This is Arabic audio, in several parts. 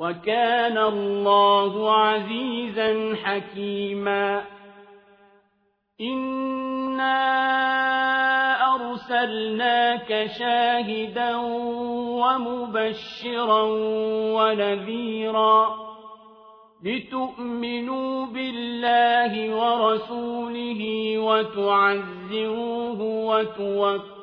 وكان الله عزيزا حكيما. إنا أرسلناك شاهدا ومبشرا ونذيرا لتؤمنوا بالله ورسوله وتعزروه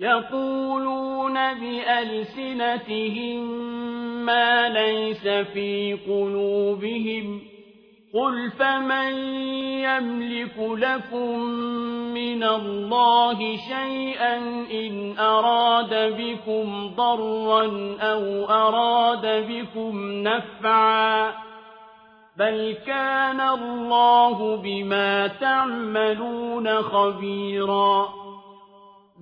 يقولون بألسنتهم ما ليس في قلوبهم قل فمن يملك لكم من الله شيئا إن أراد بكم ضرا أو أراد بكم نفعا بل كان الله بما تعملون خبيرا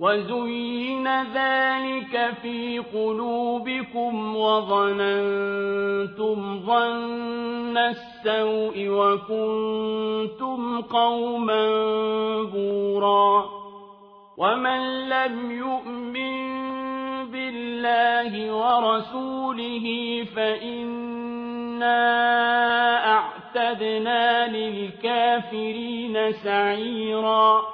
وزين ذلك في قلوبكم وظننتم ظن السوء وكنتم قوما بورا ومن لم يؤمن بالله ورسوله فإنا أعتقد وأعتدنا للكافرين سعيرا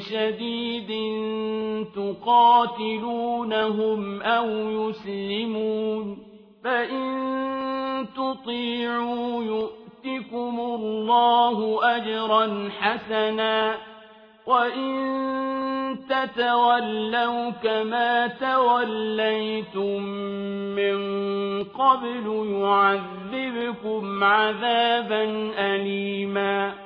شديد تقاتلونهم أو يسلمون فإن تطيعوا يؤتكم الله أجرا حسنا وإن تتولوا كما توليتم من قبل يعذبكم عذابا أليماً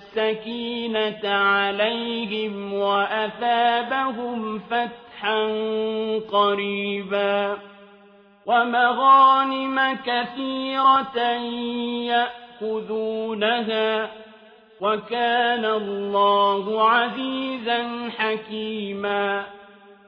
السكينة عليهم وأثابهم فتحا قريبا ومغانم كثيرة يأخذونها وكان الله عزيزا حكيما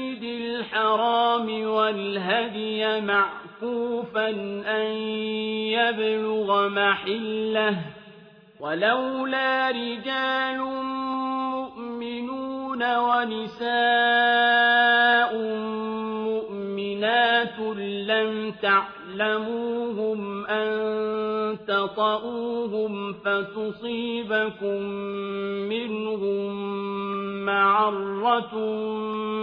المسجد الحرام والهدي معكوفا أن يبلغ محلة. ولولا رجال مؤمنون ونساء مؤمنات لم تعلموهم أن تطؤوهم فتصيبكم منهم معرة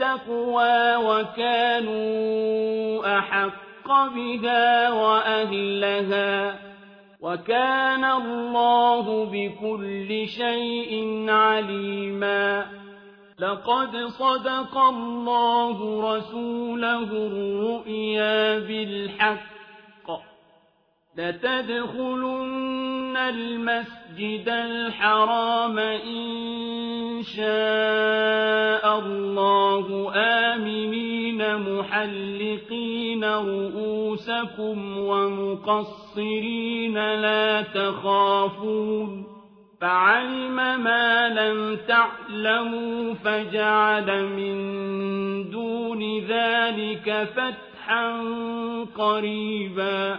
التقوى وكانوا أحق بها وأهلها وكان الله بكل شيء عليما لقد صدق الله رسوله الرؤيا بالحق لتدخلن المسجد الحرام إن شاء الله آمنين محلقين رؤوسكم ومقصرين لا تخافون فعلم ما لم تعلموا فجعل من دون ذلك فتحا قريبا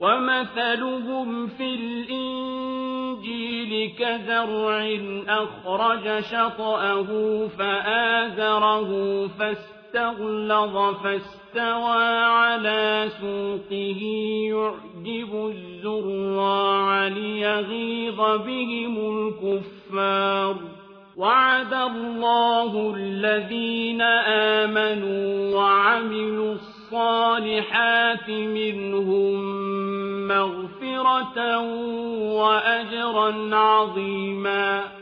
ومثلهم في الإنجيل كزرع أخرج شطأه فآزره فاستغلظ فاستوى على سوقه يعجب الزراع ليغيظ بهم الكفار وعد الله الذين آمنوا وعملوا الصالحات منهم مغفرة وأجرا عظيما